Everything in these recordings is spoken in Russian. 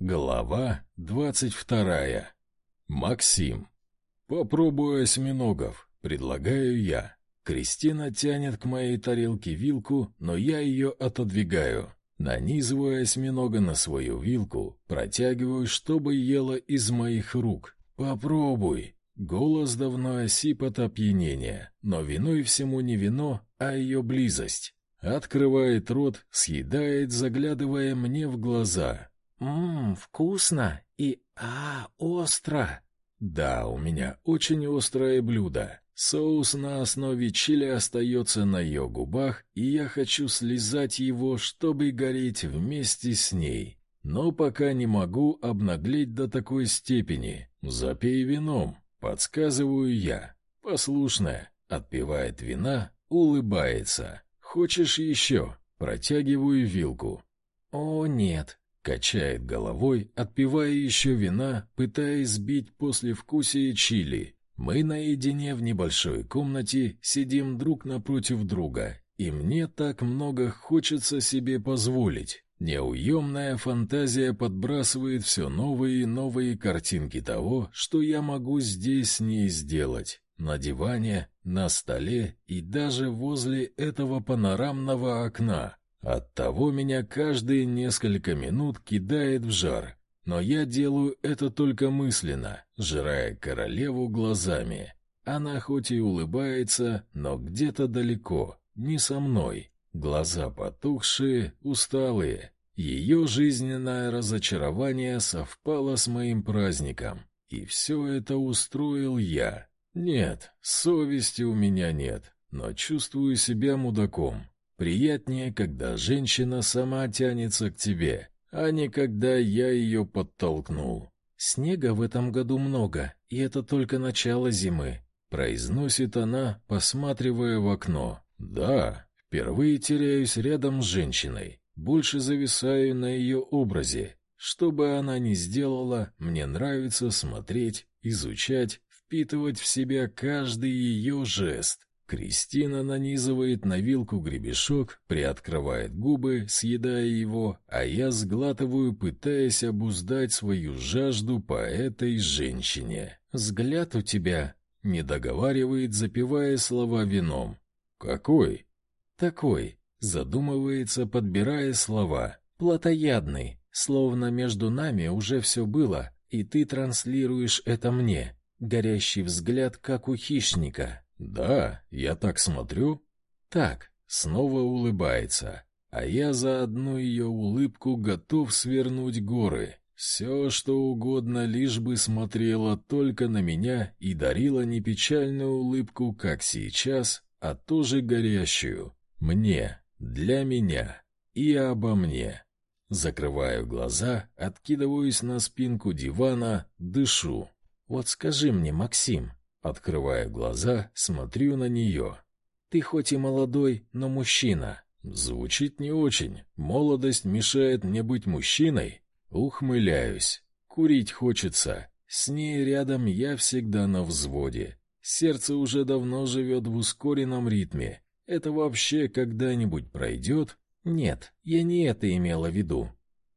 Глава двадцать вторая. Максим. «Попробуй осьминогов», — предлагаю я. Кристина тянет к моей тарелке вилку, но я ее отодвигаю. Нанизываю осьминога на свою вилку, протягиваю, чтобы ела из моих рук. «Попробуй». Голос давно осип от опьянения, но виной всему не вино, а ее близость. Открывает рот, съедает, заглядывая мне в глаза. «Ммм, вкусно и... а, остро!» «Да, у меня очень острое блюдо. Соус на основе чили остается на ее губах, и я хочу слезать его, чтобы гореть вместе с ней. Но пока не могу обнаглеть до такой степени. Запей вином, подсказываю я. Послушная, отпивает вина, улыбается. Хочешь еще? Протягиваю вилку. О, нет. Качает головой, отпивая еще вина, пытаясь сбить послевкусие чили. Мы наедине в небольшой комнате сидим друг напротив друга, и мне так много хочется себе позволить. Неуемная фантазия подбрасывает все новые и новые картинки того, что я могу здесь с ней сделать. На диване, на столе и даже возле этого панорамного окна. Оттого меня каждые несколько минут кидает в жар. Но я делаю это только мысленно, жирая королеву глазами. Она хоть и улыбается, но где-то далеко, не со мной. Глаза потухшие, усталые. Ее жизненное разочарование совпало с моим праздником. И все это устроил я. Нет, совести у меня нет, но чувствую себя мудаком. Приятнее, когда женщина сама тянется к тебе, а не когда я ее подтолкнул. Снега в этом году много, и это только начало зимы, произносит она, посматривая в окно. Да, впервые теряюсь рядом с женщиной, больше зависаю на ее образе. Что бы она ни сделала, мне нравится смотреть, изучать, впитывать в себя каждый ее жест. Кристина нанизывает на вилку гребешок, приоткрывает губы, съедая его, а я сглатываю, пытаясь обуздать свою жажду по этой женщине. «Взгляд у тебя...» — не договаривает, запивая слова вином. «Какой?» «Такой», — задумывается, подбирая слова. «Плотоядный, словно между нами уже все было, и ты транслируешь это мне. Горящий взгляд, как у хищника». «Да, я так смотрю?» «Так», снова улыбается, а я за одну ее улыбку готов свернуть горы. Все, что угодно, лишь бы смотрела только на меня и дарила не печальную улыбку, как сейчас, а тоже горящую. Мне, для меня и обо мне. Закрываю глаза, откидываюсь на спинку дивана, дышу. «Вот скажи мне, Максим, Открывая глаза, смотрю на нее. «Ты хоть и молодой, но мужчина». Звучит не очень. Молодость мешает мне быть мужчиной. Ухмыляюсь. Курить хочется. С ней рядом я всегда на взводе. Сердце уже давно живет в ускоренном ритме. Это вообще когда-нибудь пройдет? Нет, я не это имела в виду.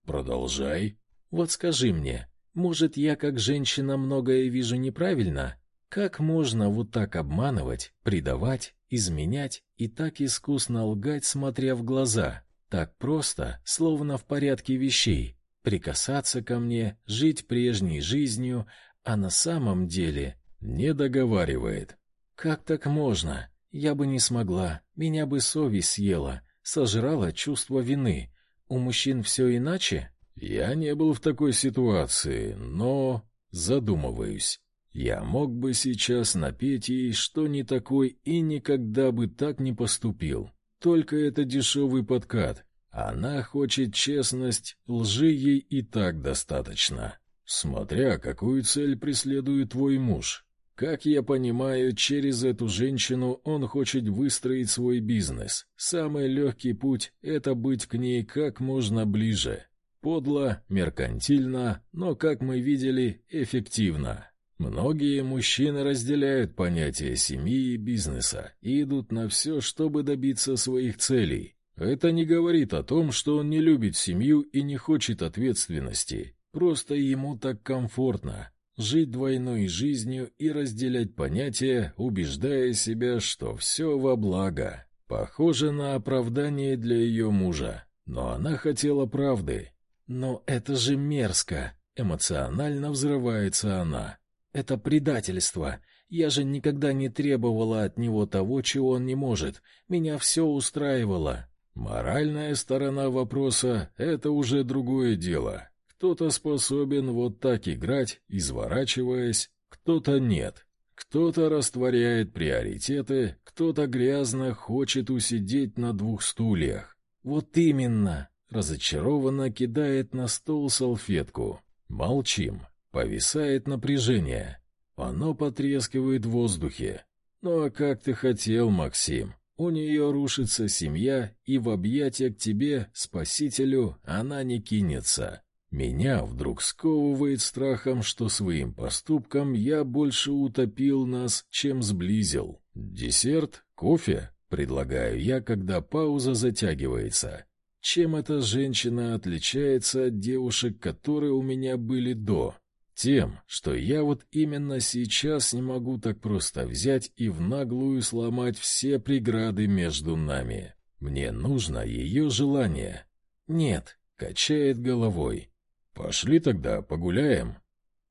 Продолжай. Вот скажи мне, может, я как женщина многое вижу неправильно? Как можно вот так обманывать, предавать, изменять и так искусно лгать, смотря в глаза? Так просто, словно в порядке вещей. Прикасаться ко мне, жить прежней жизнью, а на самом деле не договаривает. Как так можно? Я бы не смогла, меня бы совесть съела, сожрала чувство вины. У мужчин все иначе? Я не был в такой ситуации, но задумываюсь. Я мог бы сейчас напеть ей, что не такой и никогда бы так не поступил. Только это дешевый подкат. Она хочет честность, лжи ей и так достаточно. Смотря какую цель преследует твой муж. Как я понимаю, через эту женщину он хочет выстроить свой бизнес. Самый легкий путь — это быть к ней как можно ближе. Подло, меркантильно, но, как мы видели, эффективно. Многие мужчины разделяют понятия семьи и бизнеса и идут на все, чтобы добиться своих целей. Это не говорит о том, что он не любит семью и не хочет ответственности. Просто ему так комфортно жить двойной жизнью и разделять понятия, убеждая себя, что все во благо. Похоже на оправдание для ее мужа, но она хотела правды. «Но это же мерзко!» — эмоционально взрывается она. «Это предательство. Я же никогда не требовала от него того, чего он не может. Меня все устраивало». Моральная сторона вопроса — это уже другое дело. Кто-то способен вот так играть, изворачиваясь, кто-то нет. Кто-то растворяет приоритеты, кто-то грязно хочет усидеть на двух стульях. Вот именно, разочарованно кидает на стол салфетку. Молчим. Повисает напряжение. Оно потрескивает в воздухе. Ну а как ты хотел, Максим? У нее рушится семья, и в объятия к тебе, спасителю, она не кинется. Меня вдруг сковывает страхом, что своим поступком я больше утопил нас, чем сблизил. Десерт? Кофе? Предлагаю я, когда пауза затягивается. Чем эта женщина отличается от девушек, которые у меня были до? Тем, что я вот именно сейчас не могу так просто взять и в наглую сломать все преграды между нами. Мне нужно ее желание. Нет, качает головой. «Пошли тогда погуляем».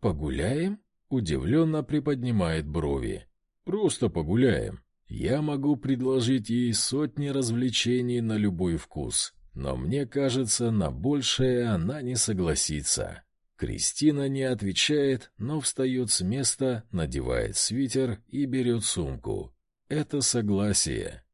«Погуляем?» — удивленно приподнимает брови. «Просто погуляем. Я могу предложить ей сотни развлечений на любой вкус, но мне кажется, на большее она не согласится». Кристина не отвечает, но встает с места, надевает свитер и берет сумку. Это согласие.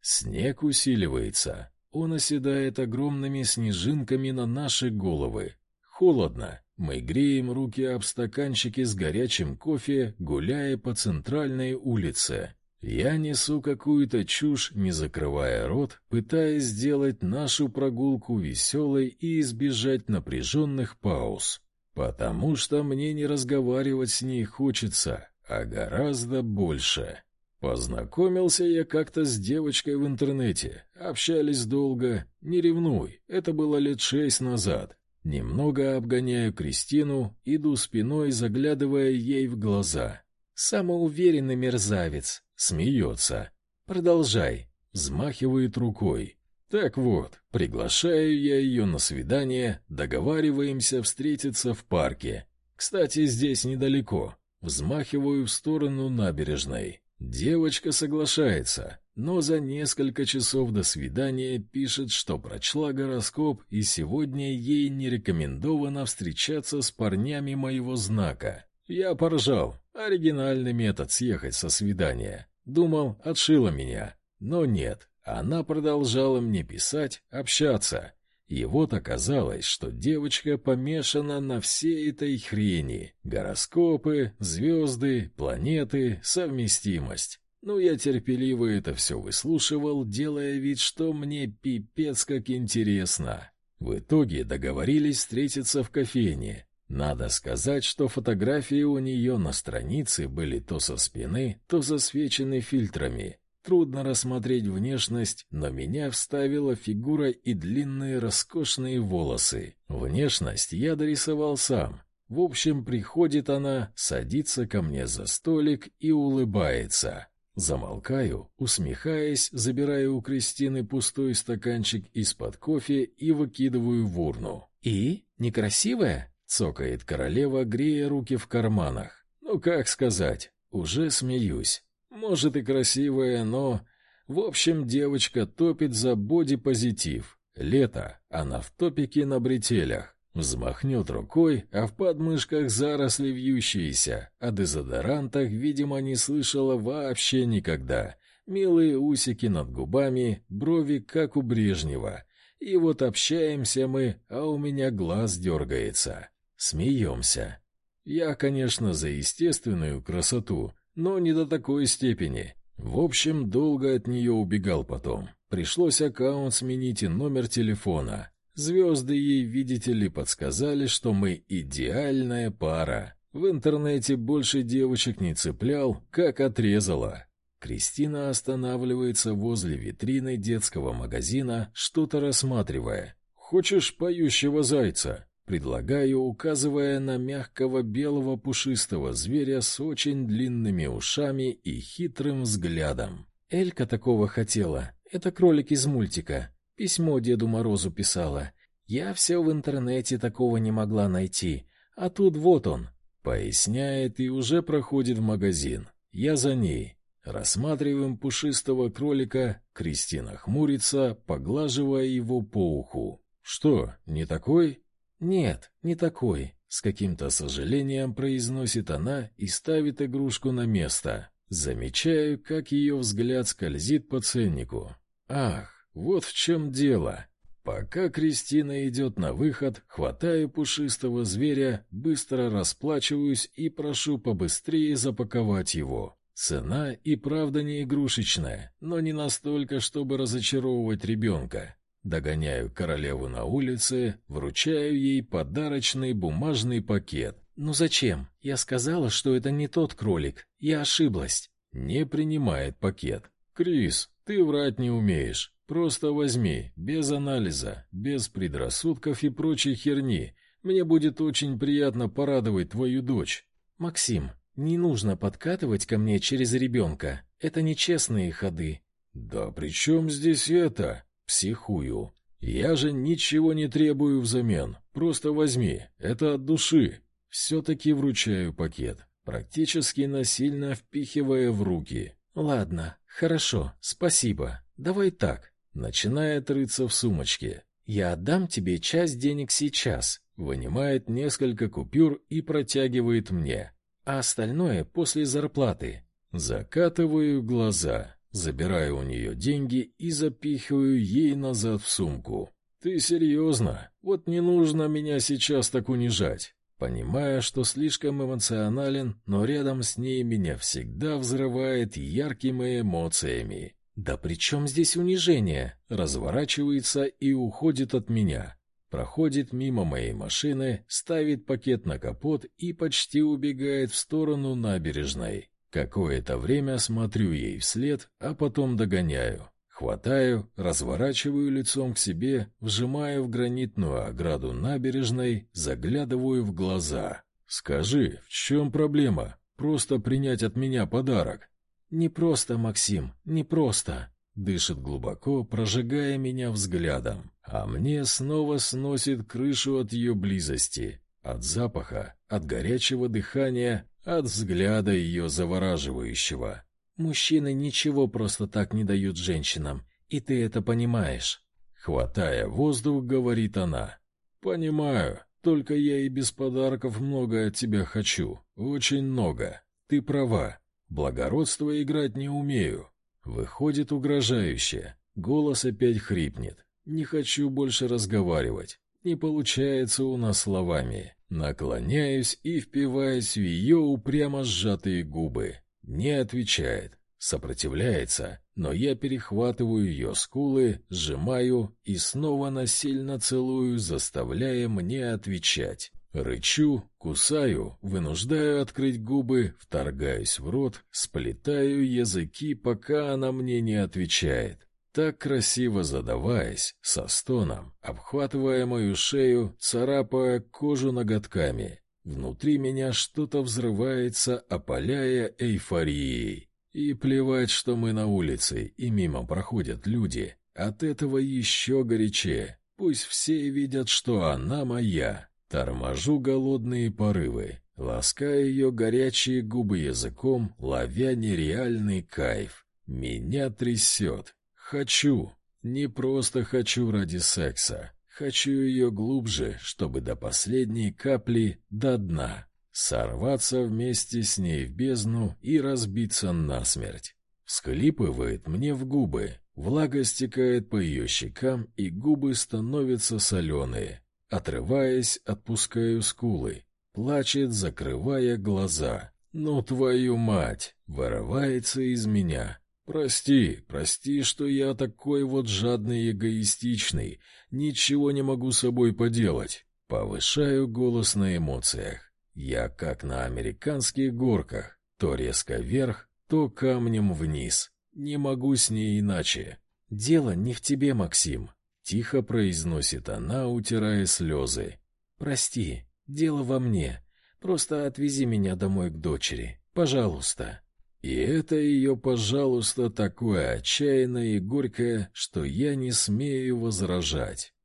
Снег усиливается. Он оседает огромными снежинками на наши головы. Холодно. Мы греем руки об стаканчики с горячим кофе, гуляя по центральной улице. Я несу какую-то чушь, не закрывая рот, пытаясь сделать нашу прогулку веселой и избежать напряженных пауз. Потому что мне не разговаривать с ней хочется, а гораздо больше. Познакомился я как-то с девочкой в интернете. Общались долго. Не ревнуй, это было лет шесть назад. Немного обгоняю Кристину, иду спиной, заглядывая ей в глаза. Самоуверенный мерзавец. Смеется. Продолжай. Взмахивает рукой. Так вот, приглашаю я ее на свидание, договариваемся встретиться в парке. Кстати, здесь недалеко. Взмахиваю в сторону набережной. Девочка соглашается, но за несколько часов до свидания пишет, что прочла гороскоп и сегодня ей не рекомендовано встречаться с парнями моего знака. Я поржал. Оригинальный метод съехать со свидания. Думал, отшила меня. Но нет, она продолжала мне писать, общаться. И вот оказалось, что девочка помешана на всей этой хрени. Гороскопы, звезды, планеты, совместимость. Ну, я терпеливо это все выслушивал, делая вид, что мне пипец как интересно. В итоге договорились встретиться в кофейне. Надо сказать, что фотографии у нее на странице были то со спины, то засвечены фильтрами. Трудно рассмотреть внешность, но меня вставила фигура и длинные роскошные волосы. Внешность я дорисовал сам. В общем, приходит она, садится ко мне за столик и улыбается. Замолкаю, усмехаясь, забираю у Кристины пустой стаканчик из-под кофе и выкидываю в урну. «И? Некрасивая?» — цокает королева, грея руки в карманах. «Ну, как сказать? Уже смеюсь. Может и красивая, но... В общем, девочка топит за бодипозитив. Лето, она в топике на бретелях. Взмахнет рукой, а в подмышках заросли вьющиеся. О дезодорантах, видимо, не слышала вообще никогда. Милые усики над губами, брови, как у Брежнева. И вот общаемся мы, а у меня глаз дергается. Смеемся. Я, конечно, за естественную красоту, но не до такой степени. В общем, долго от нее убегал потом. Пришлось аккаунт сменить и номер телефона. Звезды ей, видите ли, подсказали, что мы идеальная пара. В интернете больше девочек не цеплял, как отрезала. Кристина останавливается возле витрины детского магазина, что-то рассматривая. «Хочешь поющего зайца?» Предлагаю, указывая на мягкого белого пушистого зверя с очень длинными ушами и хитрым взглядом. Элька такого хотела. Это кролик из мультика. Письмо Деду Морозу писала. Я все в интернете такого не могла найти. А тут вот он. Поясняет и уже проходит в магазин. Я за ней. Рассматриваем пушистого кролика, Кристина хмурится, поглаживая его по уху. Что, не такой? Нет, не такой. С каким-то сожалением произносит она и ставит игрушку на место. Замечаю, как ее взгляд скользит по ценнику. Ах, вот в чем дело. Пока Кристина идет на выход, хватаю пушистого зверя, быстро расплачиваюсь и прошу побыстрее запаковать его. Цена и правда не игрушечная, но не настолько, чтобы разочаровывать ребенка. Догоняю королеву на улице, вручаю ей подарочный бумажный пакет. «Ну зачем? Я сказала, что это не тот кролик. Я ошиблась». Не принимает пакет. «Крис, ты врать не умеешь. Просто возьми, без анализа, без предрассудков и прочей херни. Мне будет очень приятно порадовать твою дочь». «Максим, не нужно подкатывать ко мне через ребенка. Это нечестные ходы». «Да при чем здесь это?» Психую. Я же ничего не требую взамен. Просто возьми. Это от души. Все-таки вручаю пакет, практически насильно впихивая в руки. Ладно, хорошо, спасибо. Давай так. Начинает рыться в сумочке. Я отдам тебе часть денег сейчас. Вынимает несколько купюр и протягивает мне. А остальное после зарплаты. Закатываю глаза. Забираю у нее деньги и запихиваю ей назад в сумку. «Ты серьезно? Вот не нужно меня сейчас так унижать». Понимая, что слишком эмоционален, но рядом с ней меня всегда взрывает яркими эмоциями. «Да при чем здесь унижение?» Разворачивается и уходит от меня. Проходит мимо моей машины, ставит пакет на капот и почти убегает в сторону набережной. Какое-то время смотрю ей вслед, а потом догоняю. Хватаю, разворачиваю лицом к себе, вжимаю в гранитную ограду набережной, заглядываю в глаза. «Скажи, в чем проблема? Просто принять от меня подарок?» «Не просто, Максим, не просто», — дышит глубоко, прожигая меня взглядом. А мне снова сносит крышу от ее близости, от запаха, от горячего дыхания, от взгляда ее завораживающего. Мужчины ничего просто так не дают женщинам, и ты это понимаешь. Хватая воздух, говорит она. Понимаю, только я и без подарков много от тебя хочу, очень много. Ты права. Благородство играть не умею. Выходит угрожающе. Голос опять хрипнет. Не хочу больше разговаривать. Не получается у нас словами. Наклоняюсь и впиваюсь в ее упрямо сжатые губы. Не отвечает. Сопротивляется, но я перехватываю ее скулы, сжимаю и снова насильно целую, заставляя мне отвечать. Рычу, кусаю, вынуждаю открыть губы, вторгаюсь в рот, сплетаю языки, пока она мне не отвечает так красиво задаваясь, со стоном, обхватывая мою шею, царапая кожу ноготками. Внутри меня что-то взрывается, опаляя эйфорией. И плевать, что мы на улице, и мимо проходят люди. От этого еще горячее. Пусть все видят, что она моя. Торможу голодные порывы, лаская ее горячие губы языком, ловя нереальный кайф. Меня трясет, Хочу. Не просто хочу ради секса. Хочу ее глубже, чтобы до последней капли до дна. Сорваться вместе с ней в бездну и разбиться насмерть. Всхлипывает мне в губы. Влага стекает по ее щекам, и губы становятся соленые. Отрываясь, отпускаю скулы. Плачет, закрывая глаза. «Ну, твою мать!» Вырывается из меня. Прости, прости, что я такой вот жадный и эгоистичный, ничего не могу с собой поделать. Повышаю голос на эмоциях. Я как на американских горках, то резко вверх, то камнем вниз. Не могу с ней иначе. Дело не в тебе, Максим, тихо произносит она, утирая слезы. Прости, дело во мне. Просто отвези меня домой к дочери, пожалуйста. И это ее, пожалуйста, такое отчаянное и горькое, что я не смею возражать.